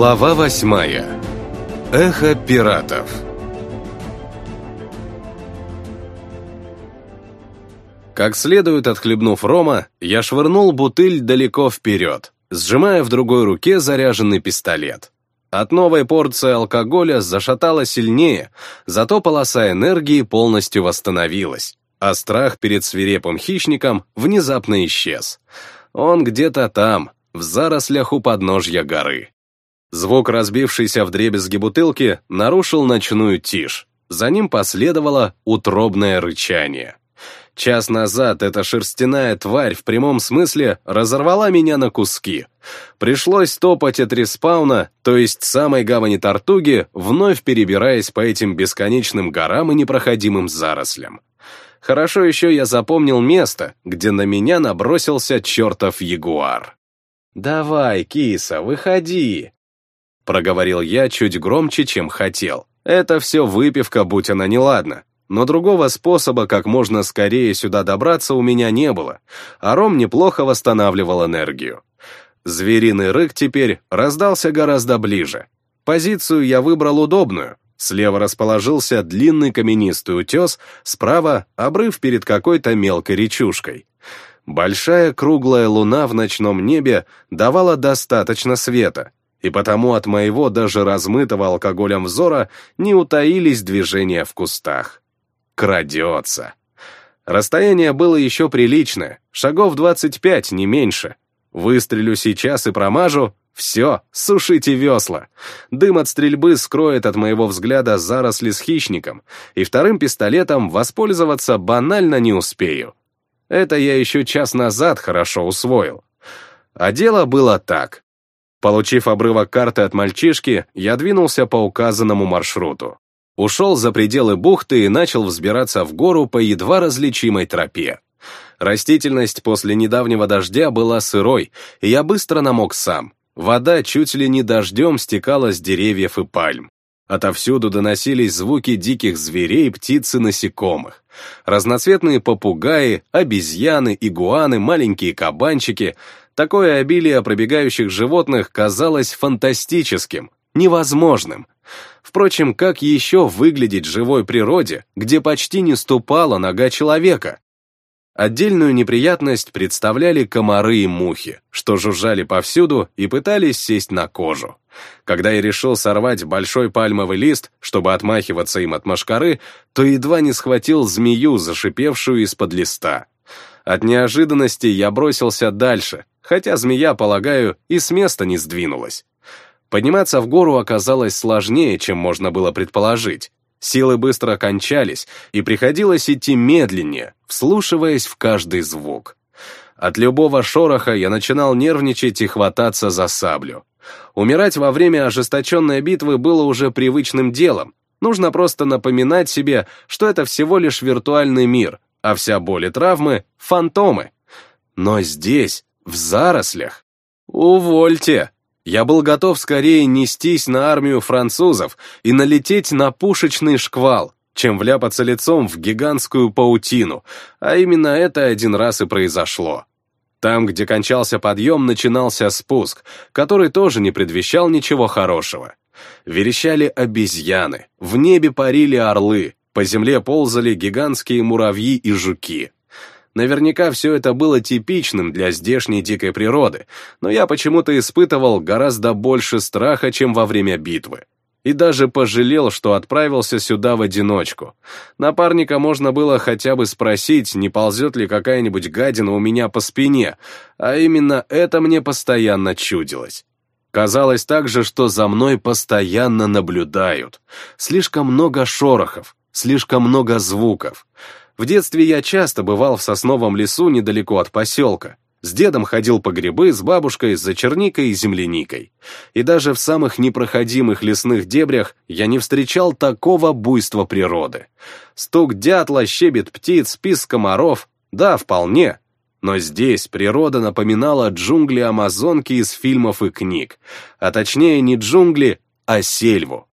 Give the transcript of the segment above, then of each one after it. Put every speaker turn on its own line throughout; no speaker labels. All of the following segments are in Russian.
Глава восьмая. Эхо пиратов. Как следует отхлебнув рома, я швырнул бутыль далеко вперед, сжимая в другой руке заряженный пистолет. От новой порции алкоголя зашатало сильнее, зато полоса энергии полностью восстановилась, а страх перед свирепым хищником внезапно исчез. Он где-то там, в зарослях у подножья горы. Звук разбившейся дребезги бутылки нарушил ночную тишь. За ним последовало утробное рычание. Час назад эта шерстяная тварь в прямом смысле разорвала меня на куски. Пришлось топать от респауна, то есть самой гавани Тартуги, вновь перебираясь по этим бесконечным горам и непроходимым зарослям. Хорошо еще я запомнил место, где на меня набросился чертов ягуар. «Давай, киса, выходи!» Проговорил я чуть громче, чем хотел. Это все выпивка, будь она неладна. Но другого способа, как можно скорее сюда добраться, у меня не было, а ром неплохо восстанавливал энергию. Звериный рык теперь раздался гораздо ближе. Позицию я выбрал удобную. Слева расположился длинный каменистый утес, справа — обрыв перед какой-то мелкой речушкой. Большая круглая луна в ночном небе давала достаточно света, и потому от моего даже размытого алкоголем взора не утаились движения в кустах. Крадется. Расстояние было еще приличное, шагов 25, не меньше. Выстрелю сейчас и промажу, все, сушите весла. Дым от стрельбы скроет от моего взгляда заросли с хищником, и вторым пистолетом воспользоваться банально не успею. Это я еще час назад хорошо усвоил. А дело было так. Получив обрывок карты от мальчишки, я двинулся по указанному маршруту. Ушел за пределы бухты и начал взбираться в гору по едва различимой тропе. Растительность после недавнего дождя была сырой, и я быстро намок сам. Вода чуть ли не дождем стекала с деревьев и пальм. Отовсюду доносились звуки диких зверей, птиц и насекомых. Разноцветные попугаи, обезьяны, игуаны, маленькие кабанчики — Такое обилие пробегающих животных казалось фантастическим, невозможным. Впрочем, как еще выглядеть в живой природе, где почти не ступала нога человека? Отдельную неприятность представляли комары и мухи, что жужжали повсюду и пытались сесть на кожу. Когда я решил сорвать большой пальмовый лист, чтобы отмахиваться им от мошкары, то едва не схватил змею, зашипевшую из-под листа. От неожиданности я бросился дальше, хотя змея, полагаю, и с места не сдвинулась. Подниматься в гору оказалось сложнее, чем можно было предположить. Силы быстро кончались, и приходилось идти медленнее, вслушиваясь в каждый звук. От любого шороха я начинал нервничать и хвататься за саблю. Умирать во время ожесточенной битвы было уже привычным делом. Нужно просто напоминать себе, что это всего лишь виртуальный мир, а вся боль и травмы — фантомы. Но здесь, в зарослях, увольте! Я был готов скорее нестись на армию французов и налететь на пушечный шквал, чем вляпаться лицом в гигантскую паутину, а именно это один раз и произошло. Там, где кончался подъем, начинался спуск, который тоже не предвещал ничего хорошего. Верещали обезьяны, в небе парили орлы, по земле ползали гигантские муравьи и жуки. Наверняка все это было типичным для здешней дикой природы, но я почему-то испытывал гораздо больше страха, чем во время битвы. И даже пожалел, что отправился сюда в одиночку. Напарника можно было хотя бы спросить, не ползет ли какая-нибудь гадина у меня по спине, а именно это мне постоянно чудилось. Казалось также, что за мной постоянно наблюдают. Слишком много шорохов, слишком много звуков. В детстве я часто бывал в сосновом лесу недалеко от поселка. С дедом ходил по грибы, с бабушкой за черникой и земляникой. И даже в самых непроходимых лесных дебрях я не встречал такого буйства природы. Стук дятла, щебет птиц, писк комаров — да, вполне. Но здесь природа напоминала джунгли Амазонки из фильмов и книг. А точнее не джунгли, а сельву.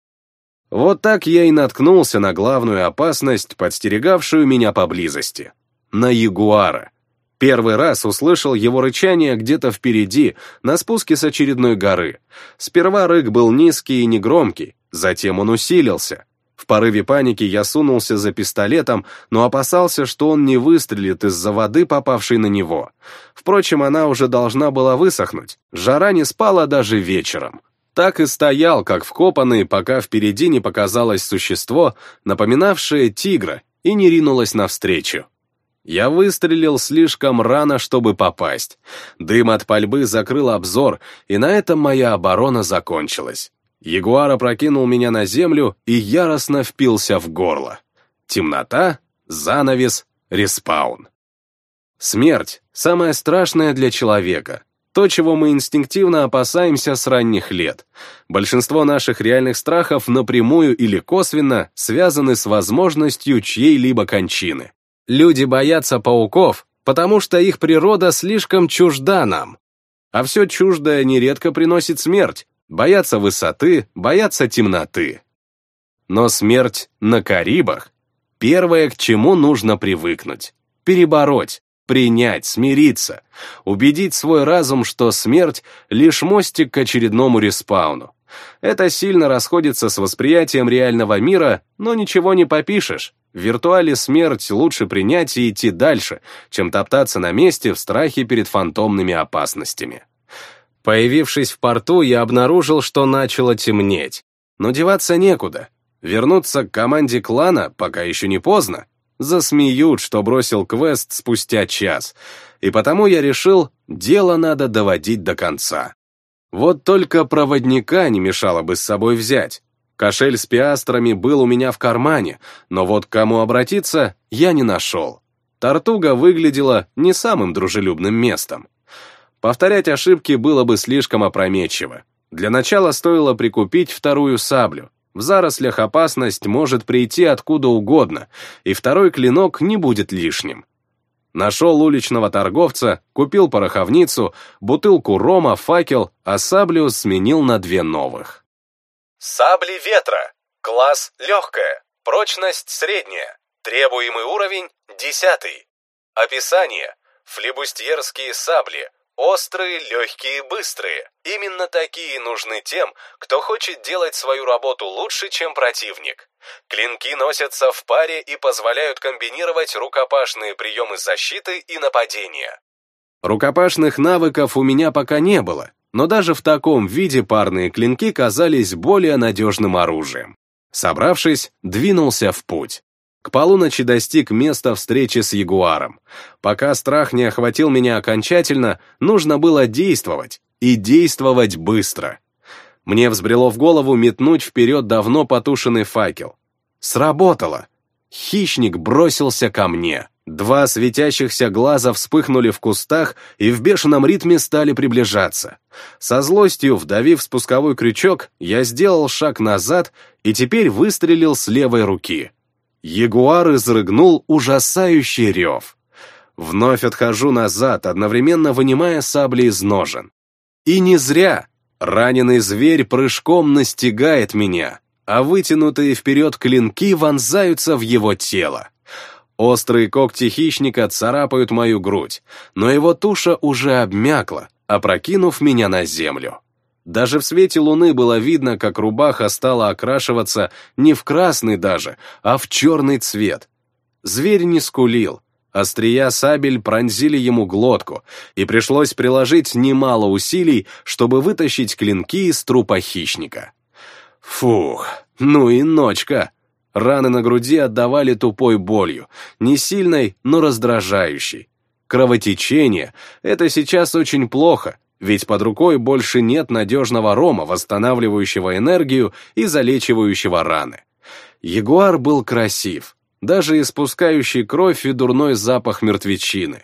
Вот так я и наткнулся на главную опасность, подстерегавшую меня поблизости. На ягуара. Первый раз услышал его рычание где-то впереди, на спуске с очередной горы. Сперва рык был низкий и негромкий, затем он усилился. В порыве паники я сунулся за пистолетом, но опасался, что он не выстрелит из-за воды, попавшей на него. Впрочем, она уже должна была высохнуть. Жара не спала даже вечером. Так и стоял, как вкопанный, пока впереди не показалось существо, напоминавшее тигра, и не ринулось навстречу. Я выстрелил слишком рано, чтобы попасть. Дым от пальбы закрыл обзор, и на этом моя оборона закончилась. Ягуар опрокинул меня на землю и яростно впился в горло. Темнота, занавес, респаун. Смерть — самое страшное для человека. То, чего мы инстинктивно опасаемся с ранних лет. Большинство наших реальных страхов напрямую или косвенно связаны с возможностью чьей-либо кончины. Люди боятся пауков, потому что их природа слишком чужда нам. А все чуждое нередко приносит смерть, боятся высоты, боятся темноты. Но смерть на Карибах — первое, к чему нужно привыкнуть, перебороть, принять, смириться, убедить свой разум, что смерть — лишь мостик к очередному респауну. Это сильно расходится с восприятием реального мира, но ничего не попишешь. В виртуале смерть лучше принять и идти дальше, чем топтаться на месте в страхе перед фантомными опасностями. Появившись в порту, я обнаружил, что начало темнеть. Но деваться некуда. Вернуться к команде клана, пока еще не поздно. Засмеют, что бросил квест спустя час. И потому я решил, дело надо доводить до конца. Вот только проводника не мешало бы с собой взять. Кошель с пиастрами был у меня в кармане, но вот к кому обратиться я не нашел. Тартуга выглядела не самым дружелюбным местом. Повторять ошибки было бы слишком опрометчиво. Для начала стоило прикупить вторую саблю. В зарослях опасность может прийти откуда угодно, и второй клинок не будет лишним. Нашел уличного торговца, купил пороховницу, бутылку рома, факел, а саблю сменил на две новых.
Сабли ветра. Класс легкая. Прочность средняя. Требуемый уровень десятый. Описание. Флибустьерские сабли. Острые, легкие, быстрые. Именно такие нужны тем, кто хочет делать свою работу лучше, чем противник. Клинки носятся в паре и позволяют комбинировать рукопашные приемы защиты и нападения.
Рукопашных навыков у меня пока не было, но даже в таком виде парные клинки казались более надежным оружием. Собравшись, двинулся в путь. К полуночи достиг места встречи с Ягуаром. Пока страх не охватил меня окончательно, нужно было действовать, и действовать быстро. Мне взбрело в голову метнуть вперед давно потушенный факел. Сработало. Хищник бросился ко мне. Два светящихся глаза вспыхнули в кустах и в бешеном ритме стали приближаться. Со злостью, вдавив спусковой крючок, я сделал шаг назад и теперь выстрелил с левой руки. Ягуар изрыгнул ужасающий рев. Вновь отхожу назад, одновременно вынимая сабли из ножен. И не зря. Раненый зверь прыжком настигает меня, а вытянутые вперед клинки вонзаются в его тело. Острые когти хищника царапают мою грудь, но его туша уже обмякла, опрокинув меня на землю. Даже в свете луны было видно, как рубаха стала окрашиваться не в красный даже, а в черный цвет. Зверь не скулил. Острия сабель пронзили ему глотку, и пришлось приложить немало усилий, чтобы вытащить клинки из трупа хищника. Фух, ну и ночка. Раны на груди отдавали тупой болью, не сильной, но раздражающей. Кровотечение — это сейчас очень плохо, ведь под рукой больше нет надежного рома, восстанавливающего энергию и залечивающего раны. Ягуар был красив, даже испускающий кровь и дурной запах мертвечины.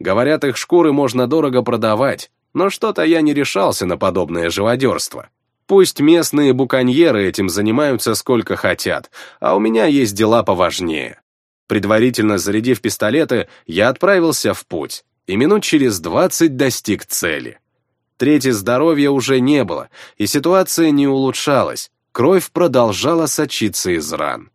Говорят, их шкуры можно дорого продавать, но что-то я не решался на подобное живодерство. Пусть местные буконьеры этим занимаются сколько хотят, а у меня есть дела поважнее. Предварительно зарядив пистолеты, я отправился в путь, и минут через двадцать достиг цели. Трети здоровья уже не было, и ситуация не улучшалась, кровь продолжала сочиться из ран.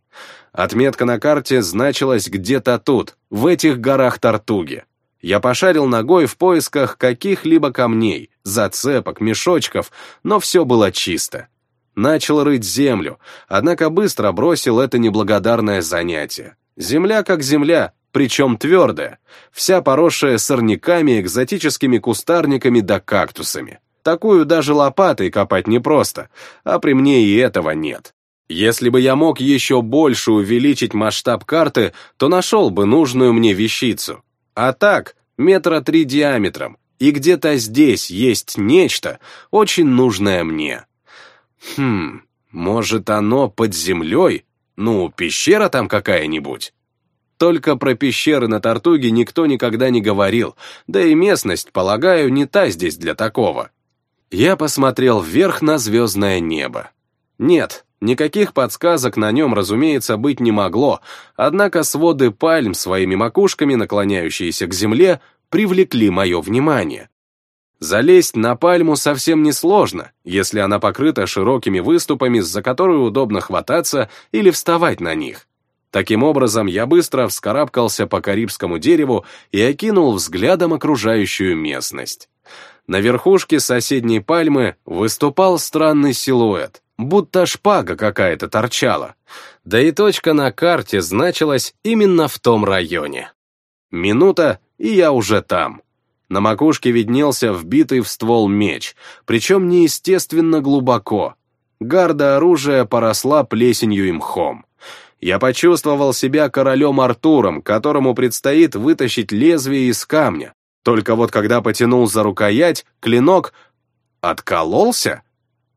Отметка на карте значилась где-то тут, в этих горах Тартуги. Я пошарил ногой в поисках каких-либо камней, зацепок, мешочков, но все было чисто. Начал рыть землю, однако быстро бросил это неблагодарное занятие. Земля как земля, причем твердая, вся поросшая сорняками, экзотическими кустарниками да кактусами. Такую даже лопатой копать непросто, а при мне и этого нет. Если бы я мог еще больше увеличить масштаб карты, то нашел бы нужную мне вещицу. А так, метра три диаметром, и где-то здесь есть нечто, очень нужное мне. Хм, может оно под землей? Ну, пещера там какая-нибудь? Только про пещеры на Тартуге никто никогда не говорил, да и местность, полагаю, не та здесь для такого. Я посмотрел вверх на звездное небо. Нет, никаких подсказок на нем, разумеется, быть не могло, однако своды пальм, своими макушками, наклоняющиеся к земле, привлекли мое внимание. Залезть на пальму совсем несложно, если она покрыта широкими выступами, за которые удобно хвататься или вставать на них. Таким образом, я быстро вскарабкался по карибскому дереву и окинул взглядом окружающую местность. На верхушке соседней пальмы выступал странный силуэт, будто шпага какая-то торчала. Да и точка на карте значилась именно в том районе. Минута, и я уже там. На макушке виднелся вбитый в ствол меч, причем неестественно глубоко. Гарда оружия поросла плесенью и мхом. Я почувствовал себя королем Артуром, которому предстоит вытащить лезвие из камня. Только вот когда потянул за рукоять, клинок откололся?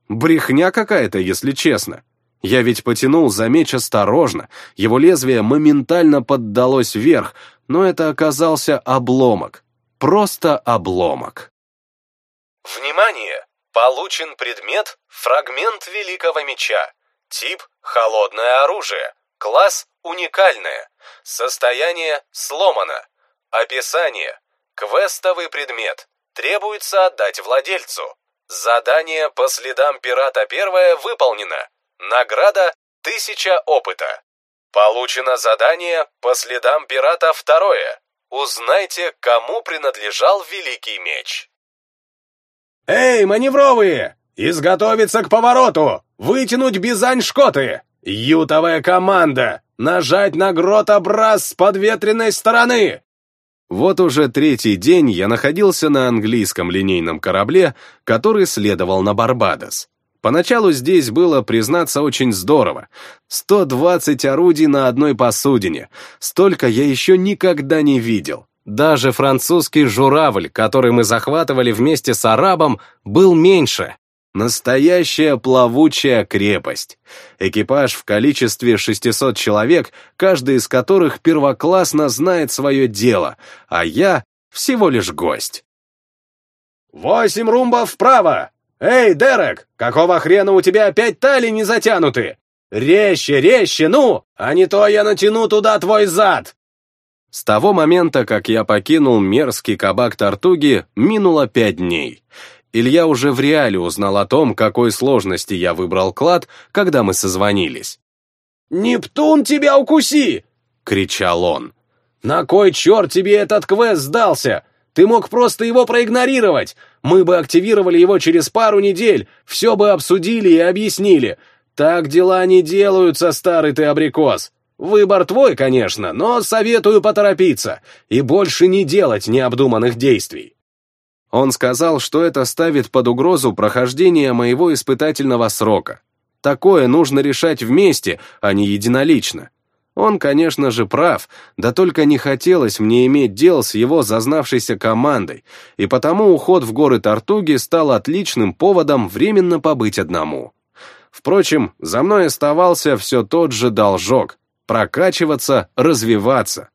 Брехня какая-то, если честно. Я ведь потянул за меч осторожно, его лезвие моментально поддалось вверх, но это оказался обломок просто обломок.
Внимание! Получен предмет «Фрагмент Великого Меча». Тип «Холодное оружие». Класс «Уникальное». Состояние «Сломано». Описание. Квестовый предмет. Требуется отдать владельцу. Задание по следам пирата первое выполнено. Награда 1000 опыта. Получено задание по следам пирата второе. Узнайте, кому принадлежал Великий Меч.
«Эй, маневровые! Изготовиться к повороту! Вытянуть бизань-шкоты! Ютовая команда! Нажать на грот-образ с подветренной стороны!» Вот уже третий день я находился на английском линейном корабле, который следовал на Барбадос. Поначалу здесь было, признаться, очень здорово. 120 орудий на одной посудине. Столько я еще никогда не видел. Даже французский журавль, который мы захватывали вместе с арабом, был меньше. Настоящая плавучая крепость. Экипаж в количестве 600 человек, каждый из которых первоклассно знает свое дело, а я всего лишь гость. «Восемь румбов вправо!» «Эй, Дерек, какого хрена у тебя опять тали не затянуты? Резче, резче, ну, а не то я натяну туда твой зад!» С того момента, как я покинул мерзкий кабак Тартуги, минуло пять дней. Илья уже в реале узнал о том, какой сложности я выбрал клад, когда мы созвонились. «Нептун тебя укуси!» — кричал он. «На кой черт тебе этот квест сдался? Ты мог просто его проигнорировать. Мы бы активировали его через пару недель, все бы обсудили и объяснили. Так дела не делаются, старый ты абрикос. Выбор твой, конечно, но советую поторопиться и больше не делать необдуманных действий. Он сказал, что это ставит под угрозу прохождение моего испытательного срока. Такое нужно решать вместе, а не единолично. Он, конечно же, прав, да только не хотелось мне иметь дел с его зазнавшейся командой, и потому уход в горы Тартуги стал отличным поводом временно побыть одному. Впрочем, за мной оставался все тот же должок — прокачиваться, развиваться.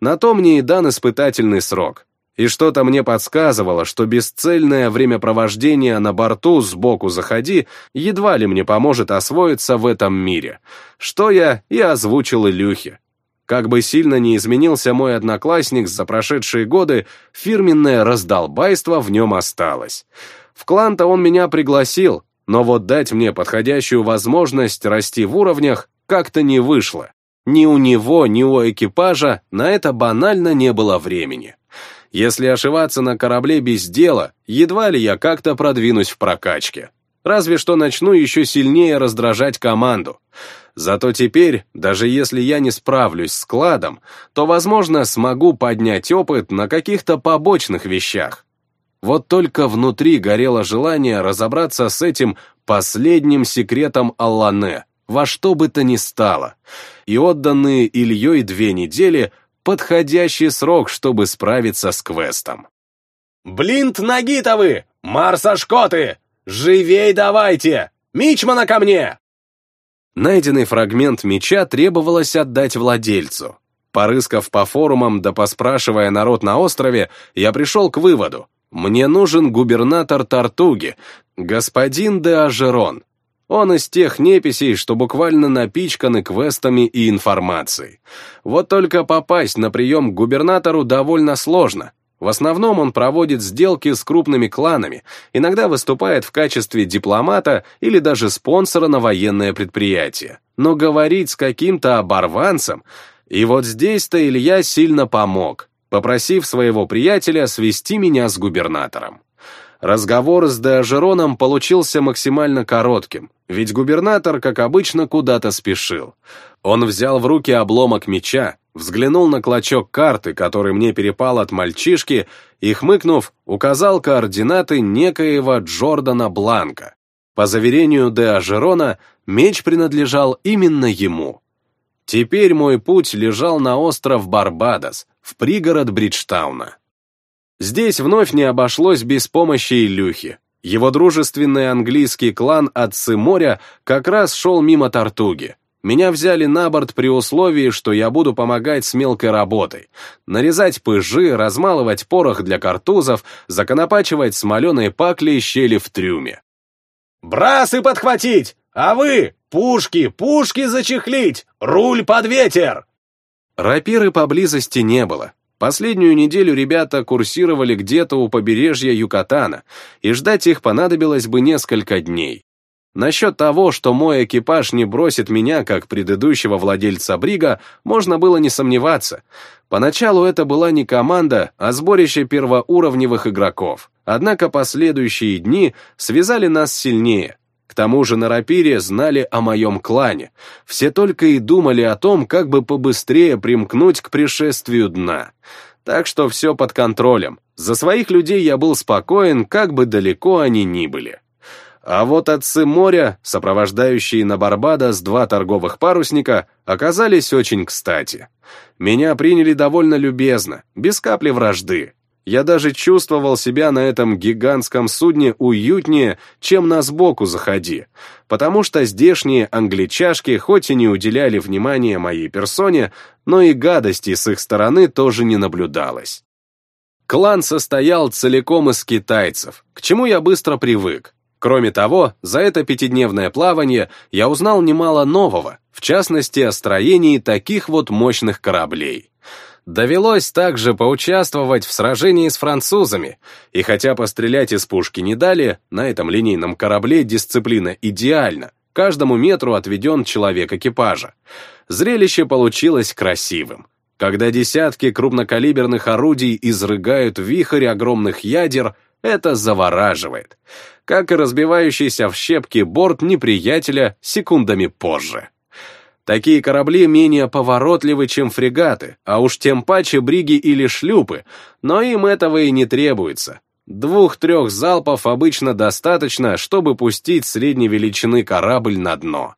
На то мне и дан испытательный срок и что-то мне подсказывало, что бесцельное времяпровождение на борту сбоку заходи едва ли мне поможет освоиться в этом мире, что я и озвучил Илюхе. Как бы сильно не изменился мой одноклассник за прошедшие годы, фирменное раздолбайство в нем осталось. В клан-то он меня пригласил, но вот дать мне подходящую возможность расти в уровнях как-то не вышло. Ни у него, ни у экипажа на это банально не было времени Если ошиваться на корабле без дела, едва ли я как-то продвинусь в прокачке. Разве что начну еще сильнее раздражать команду. Зато теперь, даже если я не справлюсь с кладом, то, возможно, смогу поднять опыт на каких-то побочных вещах. Вот только внутри горело желание разобраться с этим последним секретом Аллане, во что бы то ни стало. И отданные Ильей две недели — подходящий срок, чтобы справиться с квестом.
«Блинт Нагитовы! Марсашкоты! «Живей давайте! Мичмана ко мне!»
Найденный фрагмент меча требовалось отдать владельцу. Порыскав по форумам да поспрашивая народ на острове, я пришел к выводу. Мне нужен губернатор Тартуги, господин де Ажерон. Он из тех неписей, что буквально напичканы квестами и информацией. Вот только попасть на прием к губернатору довольно сложно, в основном он проводит сделки с крупными кланами, иногда выступает в качестве дипломата или даже спонсора на военное предприятие. Но говорить с каким-то оборванцем... И вот здесь-то Илья сильно помог, попросив своего приятеля свести меня с губернатором. Разговор с Деожероном получился максимально коротким, ведь губернатор, как обычно, куда-то спешил. Он взял в руки обломок меча, взглянул на клочок карты, который мне перепал от мальчишки, и, хмыкнув, указал координаты некоего Джордана Бланка. По заверению де Ажерона, меч принадлежал именно ему. Теперь мой путь лежал на остров Барбадос, в пригород Бриджтауна. Здесь вновь не обошлось без помощи Илюхи. Его дружественный английский клан Отцы моря как раз шел мимо Тартуги. Меня взяли на борт при условии, что я буду помогать с мелкой работой. Нарезать пыжи, размалывать порох для картузов, законопачивать смоленые пакли и щели в трюме.
«Брасы подхватить! А вы, пушки, пушки зачехлить! Руль под ветер!»
Рапиры поблизости не было. Последнюю неделю ребята курсировали где-то у побережья Юкатана, и ждать их понадобилось бы несколько дней. Насчет того, что мой экипаж не бросит меня, как предыдущего владельца Брига, можно было не сомневаться. Поначалу это была не команда, а сборище первоуровневых игроков. Однако последующие дни связали нас сильнее. К тому же на рапире знали о моем клане. Все только и думали о том, как бы побыстрее примкнуть к пришествию дна. Так что все под контролем. За своих людей я был спокоен, как бы далеко они ни были. А вот отцы моря, сопровождающие на Барбадос два торговых парусника, оказались очень кстати. Меня приняли довольно любезно, без капли вражды. Я даже чувствовал себя на этом гигантском судне уютнее, чем на сбоку заходи, потому что здешние англичашки хоть и не уделяли внимания моей персоне, но и гадости с их стороны тоже не наблюдалось. Клан состоял целиком из китайцев, к чему я быстро привык. Кроме того, за это пятидневное плавание я узнал немало нового, в частности о строении таких вот мощных кораблей. Довелось также поучаствовать в сражении с французами, и хотя пострелять из пушки не дали, на этом линейном корабле дисциплина идеальна, каждому метру отведен человек экипажа. Зрелище получилось красивым. Когда десятки крупнокалиберных орудий изрыгают вихрь огромных ядер, это завораживает как и разбивающийся в щепки борт неприятеля секундами позже. Такие корабли менее поворотливы, чем фрегаты, а уж тем паче бриги или шлюпы, но им этого и не требуется. Двух-трех залпов обычно достаточно, чтобы пустить средней величины корабль на дно.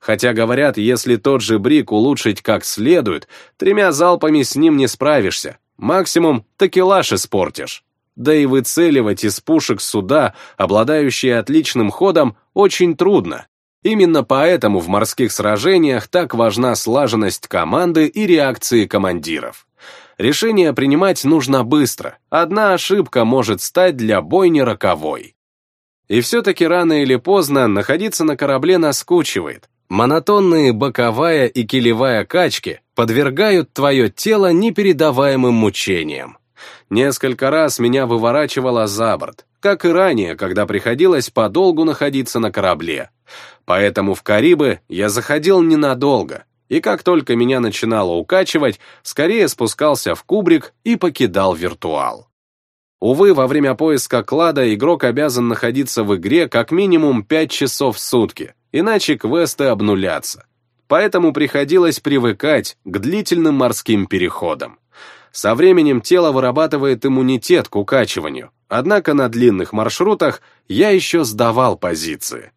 Хотя, говорят, если тот же бриг улучшить как следует, тремя залпами с ним не справишься. Максимум такелаж испортишь. Да и выцеливать из пушек суда, обладающие отличным ходом, очень трудно. Именно поэтому в морских сражениях так важна слаженность команды и реакции командиров. Решение принимать нужно быстро, одна ошибка может стать для бойни роковой. И все-таки рано или поздно находиться на корабле наскучивает. Монотонные боковая и килевая качки подвергают твое тело непередаваемым мучениям. Несколько раз меня выворачивало за борт, как и ранее, когда приходилось подолгу находиться на корабле. Поэтому в Карибы я заходил ненадолго, и как только меня начинало укачивать, скорее спускался в кубрик и покидал виртуал. Увы, во время поиска клада игрок обязан находиться в игре как минимум 5 часов в сутки, иначе квесты обнулятся. Поэтому приходилось привыкать к длительным морским переходам. Со временем тело вырабатывает иммунитет к укачиванию, однако на длинных маршрутах я еще сдавал позиции.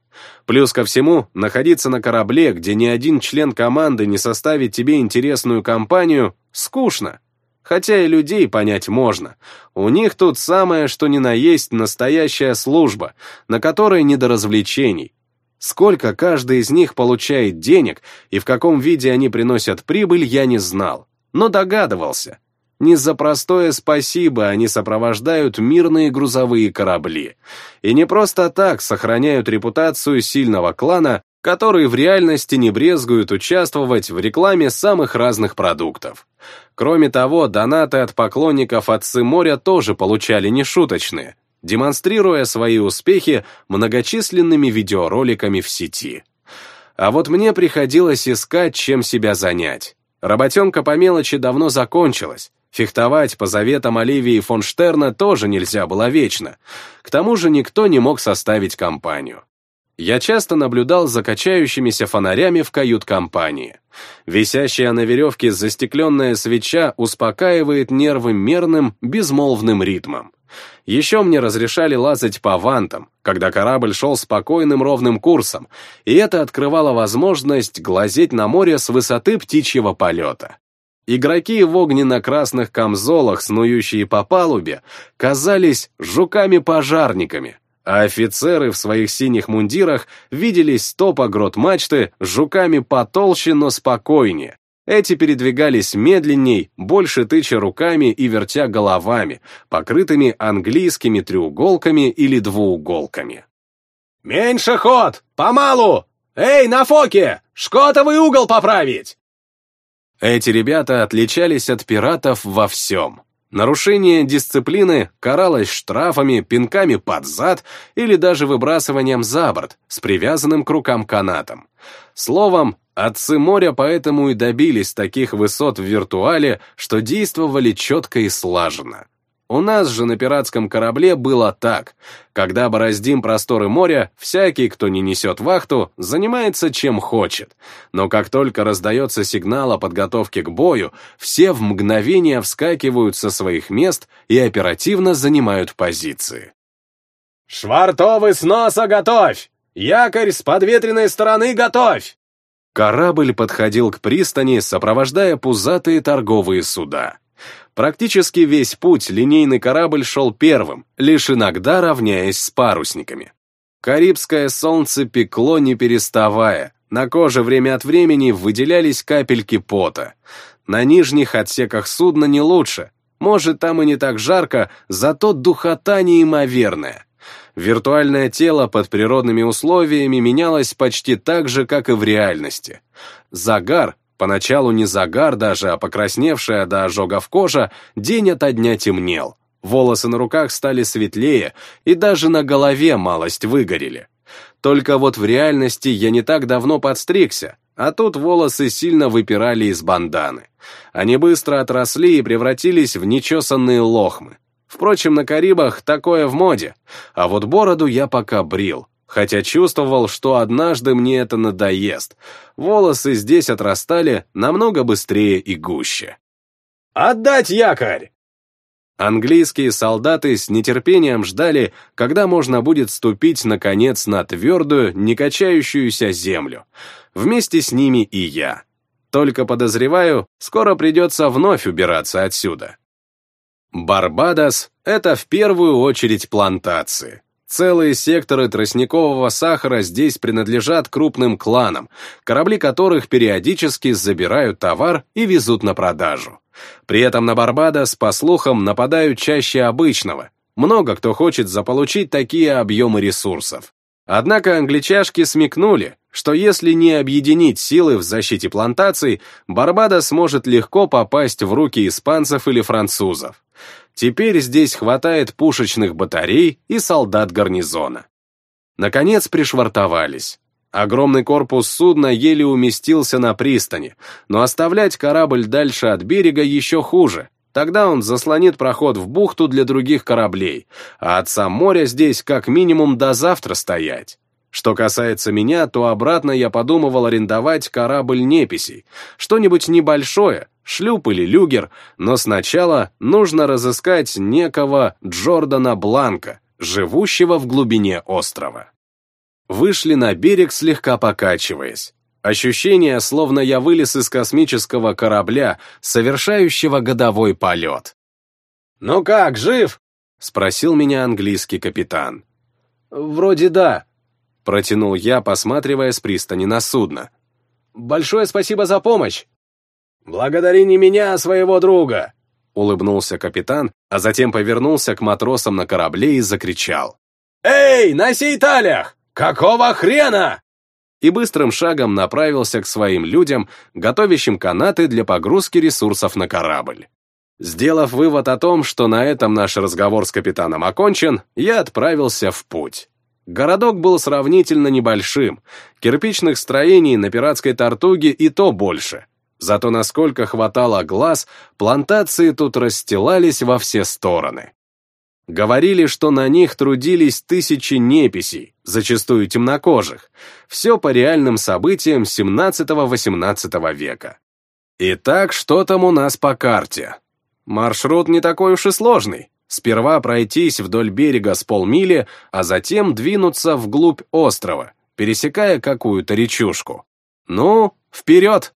Плюс ко всему, находиться на корабле, где ни один член команды не составит тебе интересную компанию, скучно. Хотя и людей понять можно. У них тут самое, что ни на есть, настоящая служба, на которой не до развлечений. Сколько каждый из них получает денег и в каком виде они приносят прибыль, я не знал, но догадывался. Не за простое спасибо они сопровождают мирные грузовые корабли. И не просто так сохраняют репутацию сильного клана, который в реальности не брезгует участвовать в рекламе самых разных продуктов. Кроме того, донаты от поклонников Отцы моря тоже получали нешуточные, демонстрируя свои успехи многочисленными видеороликами в сети. А вот мне приходилось искать, чем себя занять. Работенка по мелочи давно закончилась, Фехтовать по заветам Оливии фон Штерна тоже нельзя было вечно. К тому же никто не мог составить компанию. Я часто наблюдал за качающимися фонарями в кают-компании. Висящая на веревке застекленная свеча успокаивает нервы мерным, безмолвным ритмом. Еще мне разрешали лазать по вантам, когда корабль шел спокойным ровным курсом, и это открывало возможность глазеть на море с высоты птичьего полета. Игроки в огненно-красных камзолах, снующие по палубе, казались жуками-пожарниками, а офицеры в своих синих мундирах виделись стопа грот мачты жуками потолще, но спокойнее. Эти передвигались медленней, больше тыча руками и вертя головами, покрытыми английскими треуголками или двууголками. «Меньше ход! Помалу! Эй, на фоке! Шкотовый угол поправить!» Эти ребята отличались от пиратов во всем. Нарушение дисциплины каралось штрафами, пинками под зад или даже выбрасыванием за борт с привязанным к рукам канатом. Словом, отцы моря поэтому и добились таких высот в виртуале, что действовали четко и слаженно. У нас же на пиратском корабле было так. Когда бороздим просторы моря, всякий, кто не несет вахту, занимается чем хочет. Но как только раздается сигнал о подготовке к бою, все в мгновение вскакивают со своих мест и оперативно занимают позиции. «Швартовый сноса готовь! Якорь с подветренной стороны готовь!» Корабль подходил к пристани, сопровождая пузатые торговые суда. Практически весь путь линейный корабль шел первым, лишь иногда равняясь с парусниками. Карибское солнце пекло не переставая, на коже время от времени выделялись капельки пота. На нижних отсеках судна не лучше, может, там и не так жарко, зато духота неимоверная. Виртуальное тело под природными условиями менялось почти так же, как и в реальности. Загар, Поначалу не загар даже, а покрасневшая до ожогов кожа, день ото дня темнел. Волосы на руках стали светлее, и даже на голове малость выгорели. Только вот в реальности я не так давно подстригся, а тут волосы сильно выпирали из банданы. Они быстро отросли и превратились в нечесанные лохмы. Впрочем, на Карибах такое в моде, а вот бороду я пока брил, хотя чувствовал, что однажды мне это надоест. Волосы здесь отрастали намного быстрее и гуще. «Отдать якорь!» Английские солдаты с нетерпением ждали, когда можно будет ступить, наконец, на твердую, не качающуюся землю. Вместе с ними и я. Только подозреваю, скоро придется вновь убираться отсюда. Барбадос — это в первую очередь плантации. Целые секторы тростникового сахара здесь принадлежат крупным кланам, корабли которых периодически забирают товар и везут на продажу. При этом на Барбадос, по слухам, нападают чаще обычного. Много кто хочет заполучить такие объемы ресурсов. Однако англичашки смекнули, что если не объединить силы в защите плантаций, Барбадос сможет легко попасть в руки испанцев или французов. Теперь здесь хватает пушечных батарей и солдат гарнизона. Наконец пришвартовались. Огромный корпус судна еле уместился на пристани, но оставлять корабль дальше от берега еще хуже. Тогда он заслонит проход в бухту для других кораблей, а от сам моря здесь как минимум до завтра стоять. Что касается меня, то обратно я подумывал арендовать корабль неписей, что-нибудь небольшое, шлюп или люгер, но сначала нужно разыскать некого Джордана Бланка, живущего в глубине острова. Вышли на берег, слегка покачиваясь. Ощущение, словно я вылез из космического корабля, совершающего годовой полет. «Ну как, жив?» — спросил меня английский капитан. «Вроде да», — протянул я, посматривая с пристани на судно. «Большое спасибо за помощь!» «Благодари не меня, а своего друга!» — улыбнулся капитан, а затем повернулся к матросам на корабле и закричал. «Эй, на сейталях! Какого хрена?» и быстрым шагом направился к своим людям, готовящим канаты для погрузки ресурсов на корабль. Сделав вывод о том, что на этом наш разговор с капитаном окончен, я отправился в путь. Городок был сравнительно небольшим, кирпичных строений на пиратской тортуге и то больше. Зато насколько хватало глаз, плантации тут расстилались во все стороны. Говорили, что на них трудились тысячи неписей, зачастую темнокожих. Все по реальным событиям 17-18 века. Итак, что там у нас по карте? Маршрут не такой уж и сложный. Сперва пройтись вдоль берега с полмили, а затем двинуться вглубь острова, пересекая какую-то речушку. Ну, вперед!